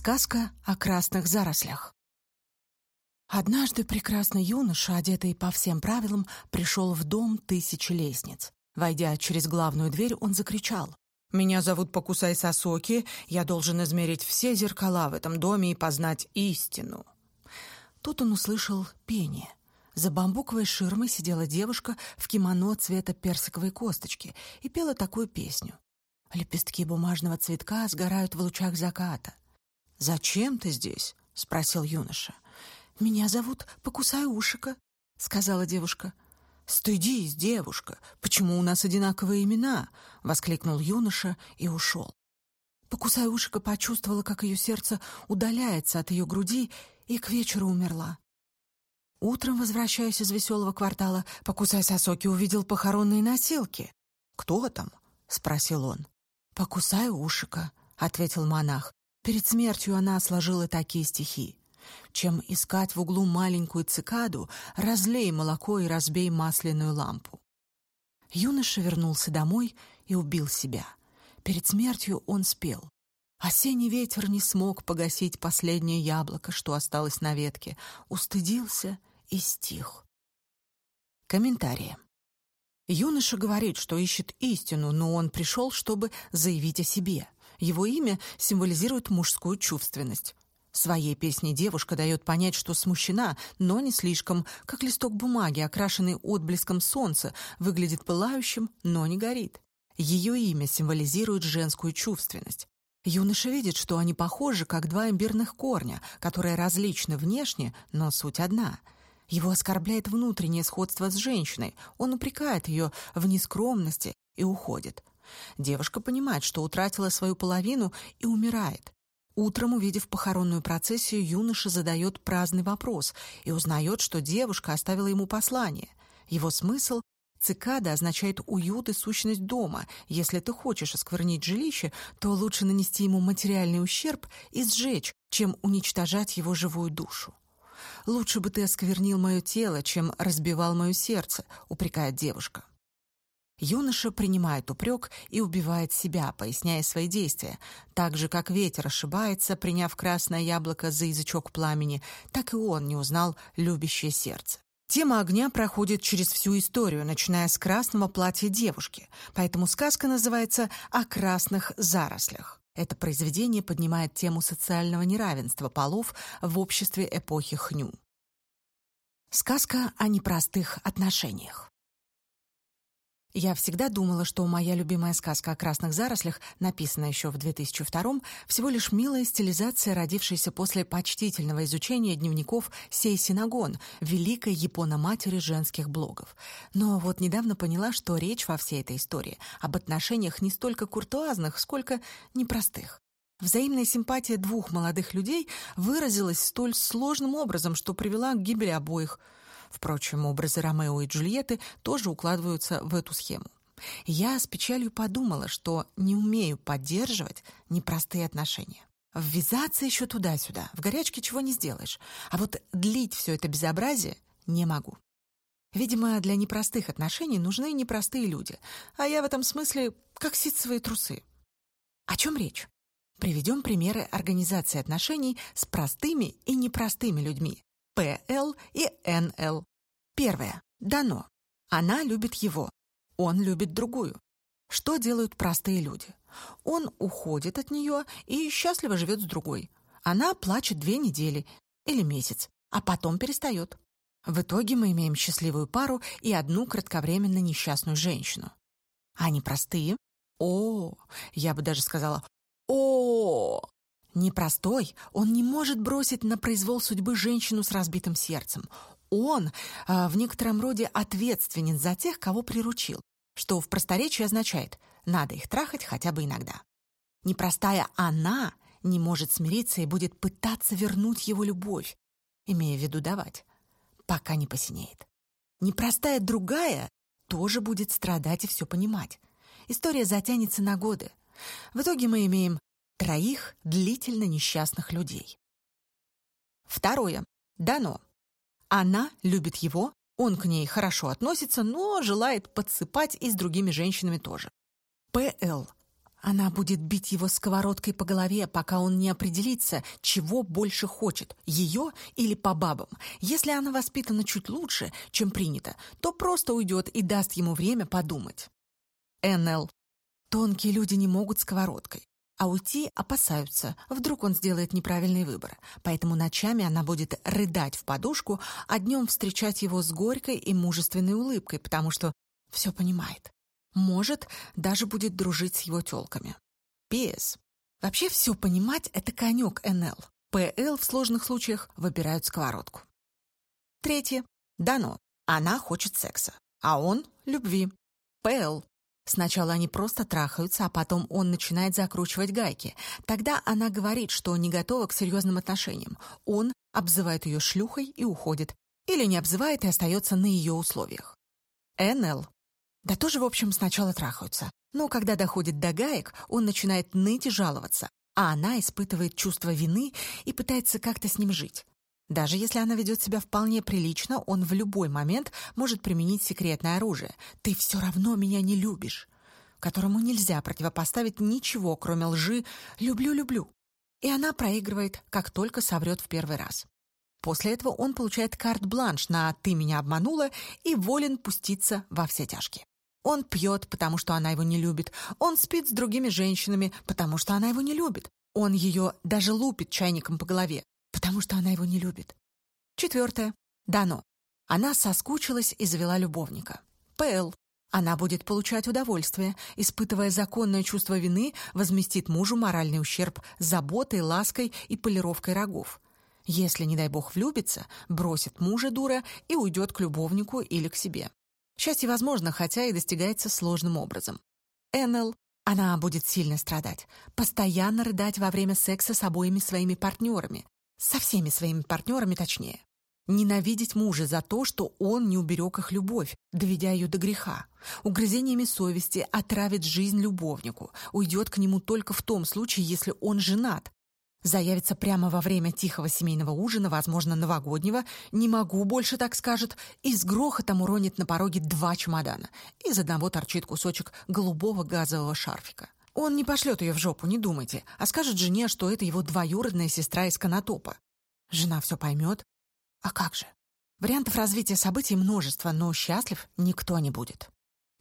Сказка о красных зарослях. Однажды прекрасный юноша, одетый по всем правилам, пришел в дом тысячи лестниц. Войдя через главную дверь, он закричал. «Меня зовут Покусай Сосоки, я должен измерить все зеркала в этом доме и познать истину». Тут он услышал пение. За бамбуковой ширмой сидела девушка в кимоно цвета персиковой косточки и пела такую песню. Лепестки бумажного цветка сгорают в лучах заката. «Зачем ты здесь?» — спросил юноша. «Меня зовут Покусай Ушика», — сказала девушка. «Стыдись, девушка! Почему у нас одинаковые имена?» — воскликнул юноша и ушел. Покусай почувствовала, как ее сердце удаляется от ее груди, и к вечеру умерла. Утром, возвращаясь из веселого квартала, Покусай Сосоки увидел похоронные носилки. «Кто там?» — спросил он. «Покусай Ушика», — ответил монах. Перед смертью она сложила такие стихи. «Чем искать в углу маленькую цикаду, разлей молоко и разбей масляную лампу». Юноша вернулся домой и убил себя. Перед смертью он спел. Осенний ветер не смог погасить последнее яблоко, что осталось на ветке, устыдился и стих. Комментарии. Юноша говорит, что ищет истину, но он пришел, чтобы заявить о себе — его имя символизирует мужскую чувственность. Своей песней девушка дает понять, что смущена, но не слишком, как листок бумаги, окрашенный отблеском солнца, выглядит пылающим, но не горит. Ее имя символизирует женскую чувственность. Юноша видит, что они похожи, как два имбирных корня, которые различны внешне, но суть одна. Его оскорбляет внутреннее сходство с женщиной, он упрекает ее в нескромности и уходит. Девушка понимает, что утратила свою половину и умирает. Утром, увидев похоронную процессию, юноша задает праздный вопрос и узнает, что девушка оставила ему послание. Его смысл Цикада означает уют и сущность дома. Если ты хочешь осквернить жилище, то лучше нанести ему материальный ущерб и сжечь, чем уничтожать его живую душу. «Лучше бы ты осквернил мое тело, чем разбивал мое сердце», — упрекает девушка. Юноша принимает упрек и убивает себя, поясняя свои действия. Так же, как ветер ошибается, приняв красное яблоко за язычок пламени, так и он не узнал любящее сердце. Тема огня проходит через всю историю, начиная с красного платья девушки, поэтому сказка называется «О красных зарослях». Это произведение поднимает тему социального неравенства полов в обществе эпохи Хню. Сказка о непростых отношениях. Я всегда думала, что моя любимая сказка о красных зарослях, написанная еще в 2002 всего лишь милая стилизация, родившаяся после почтительного изучения дневников Сей Синагон, великой японо-матери женских блогов. Но вот недавно поняла, что речь во всей этой истории об отношениях не столько куртуазных, сколько непростых. Взаимная симпатия двух молодых людей выразилась столь сложным образом, что привела к гибели обоих – Впрочем, образы Ромео и Джульетты тоже укладываются в эту схему. Я с печалью подумала, что не умею поддерживать непростые отношения. Ввязаться еще туда-сюда, в горячке чего не сделаешь. А вот длить все это безобразие не могу. Видимо, для непростых отношений нужны непростые люди, а я в этом смысле как ситцевые трусы. О чем речь? Приведем примеры организации отношений с простыми и непростыми людьми, ПЛ и НЛ. Первое. Дано. Она любит его. Он любит другую. Что делают простые люди? Он уходит от нее и счастливо живет с другой. Она плачет две недели или месяц, а потом перестает. В итоге мы имеем счастливую пару и одну кратковременно несчастную женщину. Они простые? О, я бы даже сказала, о, Непростой, он не может бросить на произвол судьбы женщину с разбитым сердцем. Он э, в некотором роде ответственен за тех, кого приручил, что в просторечии означает «надо их трахать хотя бы иногда». Непростая она не может смириться и будет пытаться вернуть его любовь, имея в виду давать, пока не посинеет. Непростая другая тоже будет страдать и все понимать. История затянется на годы. В итоге мы имеем троих длительно несчастных людей. Второе. Дано. Она любит его, он к ней хорошо относится, но желает подсыпать и с другими женщинами тоже. ПЛ. Она будет бить его сковородкой по голове, пока он не определится, чего больше хочет, ее или по бабам. Если она воспитана чуть лучше, чем принято, то просто уйдет и даст ему время подумать. НЛ. Тонкие люди не могут сковородкой. А уйти опасаются, вдруг он сделает неправильный выбор. Поэтому ночами она будет рыдать в подушку, а днем встречать его с горькой и мужественной улыбкой, потому что все понимает. Может, даже будет дружить с его тёлками. П.С. Вообще все понимать — это конек НЛ. ПЛ в сложных случаях выбирают сковородку. Третье. Дано. Она хочет секса, а он — любви. ПЛ. Сначала они просто трахаются, а потом он начинает закручивать гайки. Тогда она говорит, что не готова к серьезным отношениям. Он обзывает ее шлюхой и уходит. Или не обзывает и остается на ее условиях. НЛ. Да тоже, в общем, сначала трахаются. Но когда доходит до гаек, он начинает ныть и жаловаться, а она испытывает чувство вины и пытается как-то с ним жить. Даже если она ведет себя вполне прилично, он в любой момент может применить секретное оружие. «Ты все равно меня не любишь», которому нельзя противопоставить ничего, кроме лжи «люблю-люблю». И она проигрывает, как только соврет в первый раз. После этого он получает карт-бланш на «ты меня обманула» и волен пуститься во все тяжкие. Он пьет, потому что она его не любит. Он спит с другими женщинами, потому что она его не любит. Он ее даже лупит чайником по голове, потому что она его не любит. Четвертое. Дано. Она соскучилась и завела любовника. П.Л. Она будет получать удовольствие, испытывая законное чувство вины, возместит мужу моральный ущерб заботой, лаской и полировкой рогов. Если, не дай бог, влюбится, бросит мужа дура и уйдет к любовнику или к себе. Счастье возможно, хотя и достигается сложным образом. НЛ. Она будет сильно страдать, постоянно рыдать во время секса с обоими своими партнерами, со всеми своими партнерами точнее. Ненавидеть мужа за то, что он не уберег их любовь, доведя ее до греха. Угрызениями совести отравит жизнь любовнику, уйдет к нему только в том случае, если он женат, Заявится прямо во время тихого семейного ужина, возможно, новогоднего, «не могу больше», так скажет, и с грохотом уронит на пороге два чемодана. Из одного торчит кусочек голубого газового шарфика. Он не пошлет ее в жопу, не думайте, а скажет жене, что это его двоюродная сестра из Конотопа. Жена все поймет. А как же? Вариантов развития событий множество, но счастлив никто не будет.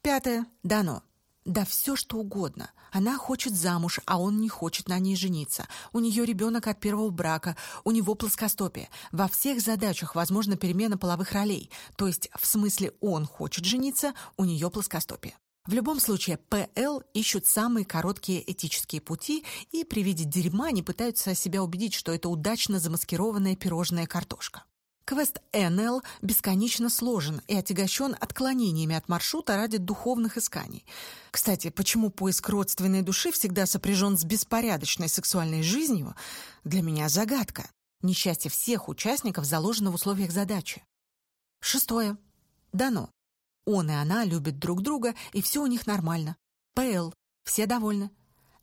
Пятое. Дано. Да все, что угодно. Она хочет замуж, а он не хочет на ней жениться. У нее ребенок от первого брака, у него плоскостопие. Во всех задачах возможна перемена половых ролей. То есть, в смысле, он хочет жениться, у нее плоскостопие. В любом случае, ПЛ ищут самые короткие этические пути и при виде дерьма не пытаются себя убедить, что это удачно замаскированная пирожная картошка. Квест НЛ бесконечно сложен и отягощен отклонениями от маршрута ради духовных исканий. Кстати, почему поиск родственной души всегда сопряжен с беспорядочной сексуальной жизнью, для меня загадка. Несчастье всех участников заложено в условиях задачи. Шестое. Дано. Он и она любят друг друга, и все у них нормально. ПЛ. Все довольны.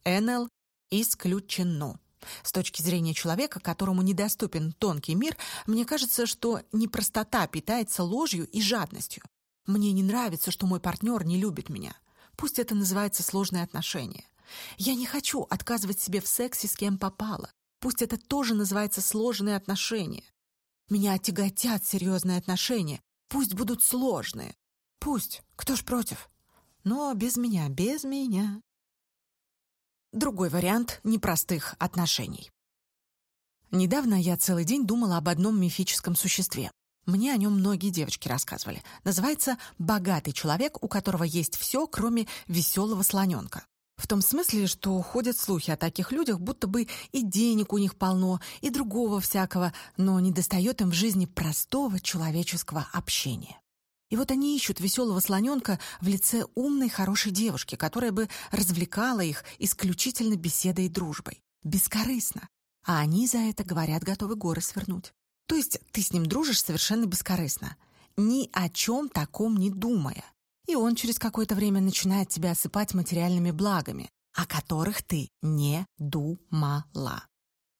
НЛ. Исключено. С точки зрения человека, которому недоступен тонкий мир, мне кажется, что непростота питается ложью и жадностью. Мне не нравится, что мой партнер не любит меня. Пусть это называется сложные отношения. Я не хочу отказывать себе в сексе с кем попало. Пусть это тоже называется сложные отношения. Меня тяготят серьезные отношения. Пусть будут сложные. Пусть. Кто ж против? Но без меня, без меня. Другой вариант непростых отношений. Недавно я целый день думала об одном мифическом существе. Мне о нем многие девочки рассказывали. Называется «богатый человек, у которого есть все, кроме веселого слоненка». В том смысле, что ходят слухи о таких людях, будто бы и денег у них полно, и другого всякого, но не достает им в жизни простого человеческого общения. И вот они ищут веселого слоненка в лице умной, хорошей девушки, которая бы развлекала их исключительно беседой и дружбой. Бескорыстно. А они за это, говорят, готовы горы свернуть. То есть ты с ним дружишь совершенно бескорыстно, ни о чем таком не думая. И он через какое-то время начинает тебя осыпать материальными благами, о которых ты не думала.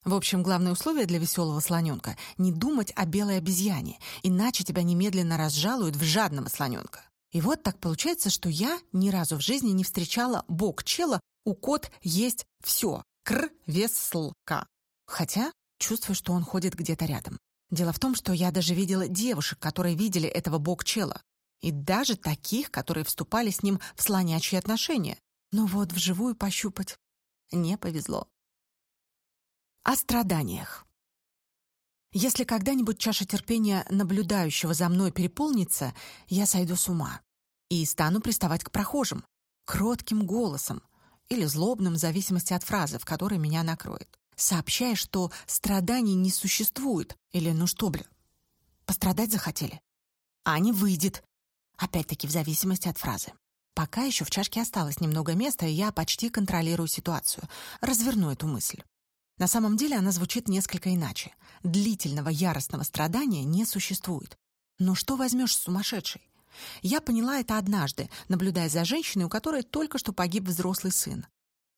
В общем, главное условие для веселого слоненка — не думать о белой обезьяне, иначе тебя немедленно разжалуют в жадного слоненка. И вот так получается, что я ни разу в жизни не встречала бок чела, У кот есть все. Кр, вес, сл, к. Хотя чувствую, что он ходит где-то рядом. Дело в том, что я даже видела девушек, которые видели этого бог-чела. И даже таких, которые вступали с ним в слонячьи отношения. Но вот вживую пощупать не повезло. О страданиях. Если когда-нибудь чаша терпения наблюдающего за мной переполнится, я сойду с ума и стану приставать к прохожим, кротким голосом или злобным в зависимости от фразы, в которой меня накроет, сообщая, что страданий не существует, или ну что, бля, пострадать захотели. А не выйдет, опять-таки в зависимости от фразы. Пока еще в чашке осталось немного места, и я почти контролирую ситуацию, разверну эту мысль. На самом деле она звучит несколько иначе. Длительного яростного страдания не существует. Но что возьмешь с сумасшедшей? Я поняла это однажды, наблюдая за женщиной, у которой только что погиб взрослый сын.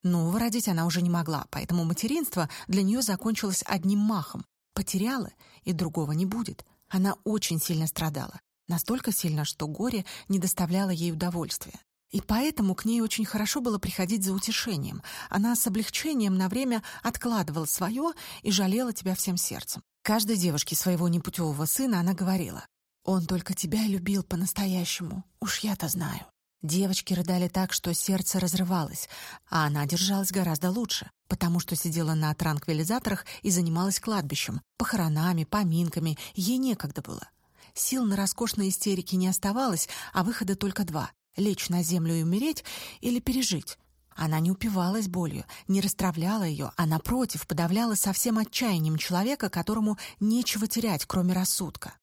Но родить она уже не могла, поэтому материнство для нее закончилось одним махом. Потеряла, и другого не будет. Она очень сильно страдала. Настолько сильно, что горе не доставляло ей удовольствия. И поэтому к ней очень хорошо было приходить за утешением. Она с облегчением на время откладывала свое и жалела тебя всем сердцем. Каждой девушке своего непутевого сына она говорила, «Он только тебя любил по-настоящему, уж я-то знаю». Девочки рыдали так, что сердце разрывалось, а она держалась гораздо лучше, потому что сидела на транквилизаторах и занималась кладбищем, похоронами, поминками, ей некогда было. Сил на роскошные истерики не оставалось, а выхода только два лечь на землю и умереть или пережить. Она не упивалась болью, не расстравляла ее, а, напротив, подавляла совсем отчаянием человека, которому нечего терять, кроме рассудка.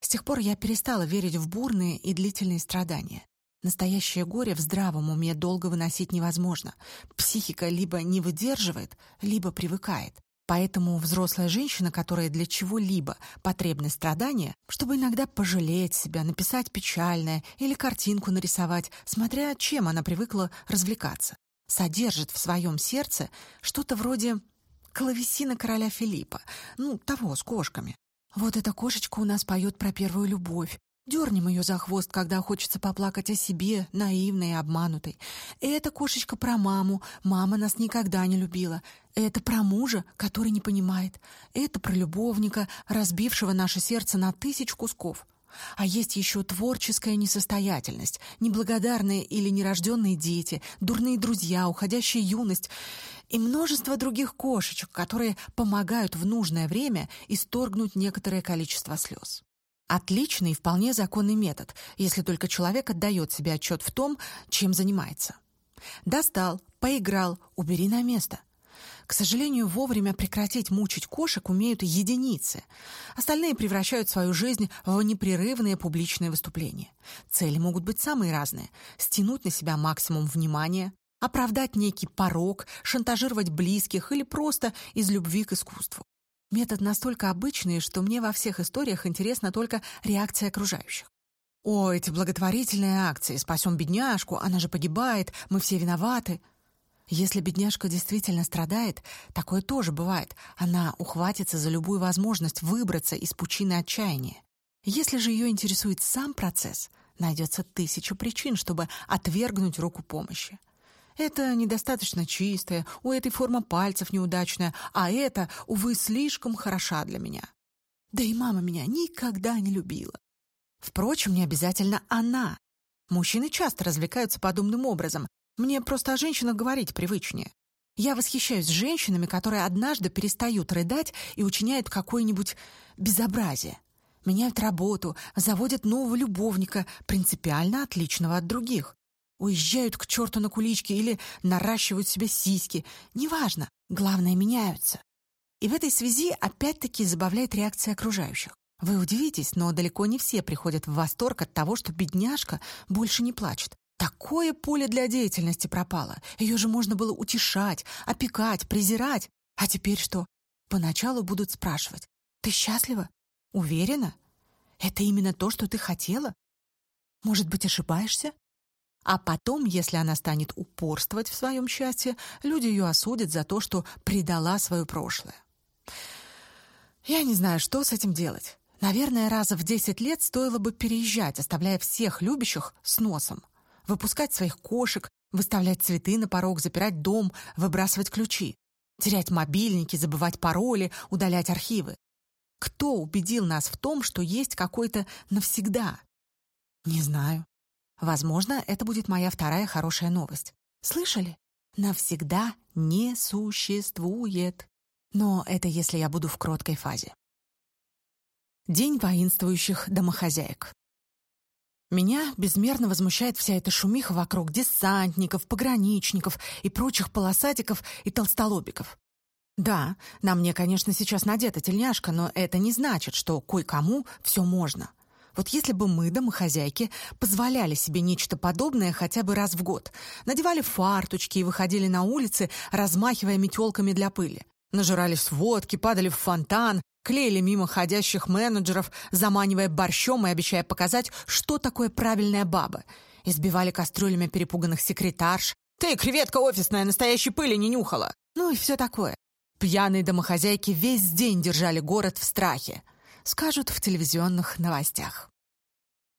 С тех пор я перестала верить в бурные и длительные страдания. Настоящее горе в здравом уме долго выносить невозможно. Психика либо не выдерживает, либо привыкает. Поэтому взрослая женщина, которая для чего-либо потребна страдания, чтобы иногда пожалеть себя, написать печальное или картинку нарисовать, смотря чем она привыкла развлекаться, содержит в своем сердце что-то вроде клавесина короля Филиппа, ну, того с кошками. Вот эта кошечка у нас поет про первую любовь, Дернем ее за хвост, когда хочется поплакать о себе, наивной и обманутой. Это кошечка про маму. Мама нас никогда не любила. Это про мужа, который не понимает. Это про любовника, разбившего наше сердце на тысяч кусков. А есть еще творческая несостоятельность, неблагодарные или нерожденные дети, дурные друзья, уходящая юность и множество других кошечек, которые помогают в нужное время исторгнуть некоторое количество слез. Отличный и вполне законный метод, если только человек отдает себе отчет в том, чем занимается. Достал, поиграл, убери на место. К сожалению, вовремя прекратить мучить кошек умеют единицы. Остальные превращают свою жизнь в непрерывные публичные выступления. Цели могут быть самые разные. Стянуть на себя максимум внимания, оправдать некий порог, шантажировать близких или просто из любви к искусству. Метод настолько обычный, что мне во всех историях интересна только реакция окружающих. «О, эти благотворительные акции! Спасем бедняжку! Она же погибает! Мы все виноваты!» Если бедняжка действительно страдает, такое тоже бывает. Она ухватится за любую возможность выбраться из пучины отчаяния. Если же ее интересует сам процесс, найдется тысяча причин, чтобы отвергнуть руку помощи. Это недостаточно чистое, у этой форма пальцев неудачная, а это, увы, слишком хороша для меня. Да и мама меня никогда не любила. Впрочем, не обязательно она. Мужчины часто развлекаются подобным образом. Мне просто о женщинах говорить привычнее. Я восхищаюсь женщинами, которые однажды перестают рыдать и учиняют какое-нибудь безобразие. Меняют работу, заводят нового любовника, принципиально отличного от других уезжают к черту на куличке или наращивают себе сиськи. Неважно, главное, меняются. И в этой связи опять-таки забавляет реакция окружающих. Вы удивитесь, но далеко не все приходят в восторг от того, что бедняжка больше не плачет. Такое поле для деятельности пропало. Ее же можно было утешать, опекать, презирать. А теперь что? Поначалу будут спрашивать. Ты счастлива? Уверена? Это именно то, что ты хотела? Может быть, ошибаешься? А потом, если она станет упорствовать в своем счастье, люди ее осудят за то, что предала свое прошлое. Я не знаю, что с этим делать. Наверное, раза в 10 лет стоило бы переезжать, оставляя всех любящих с носом. Выпускать своих кошек, Выставлять цветы на порог, запирать дом, выбрасывать ключи. Терять мобильники, забывать пароли, удалять архивы. Кто убедил нас в том, что есть какой-то навсегда? Не знаю. Возможно, это будет моя вторая хорошая новость. Слышали? Навсегда не существует. Но это если я буду в кроткой фазе. День воинствующих домохозяек. Меня безмерно возмущает вся эта шумиха вокруг десантников, пограничников и прочих полосатиков и толстолобиков. Да, на мне, конечно, сейчас надета тельняшка, но это не значит, что кое-кому все можно. Вот если бы мы, домохозяйки, позволяли себе нечто подобное хотя бы раз в год, надевали фарточки и выходили на улицы, размахивая метелками для пыли, нажирались водки, падали в фонтан, клеили мимо ходящих менеджеров, заманивая борщом и обещая показать, что такое правильная баба, избивали кастрюлями перепуганных секретарш, «Ты, креветка офисная, настоящей пыли не нюхала!» Ну и все такое. Пьяные домохозяйки весь день держали город в страхе, скажут в телевизионных новостях.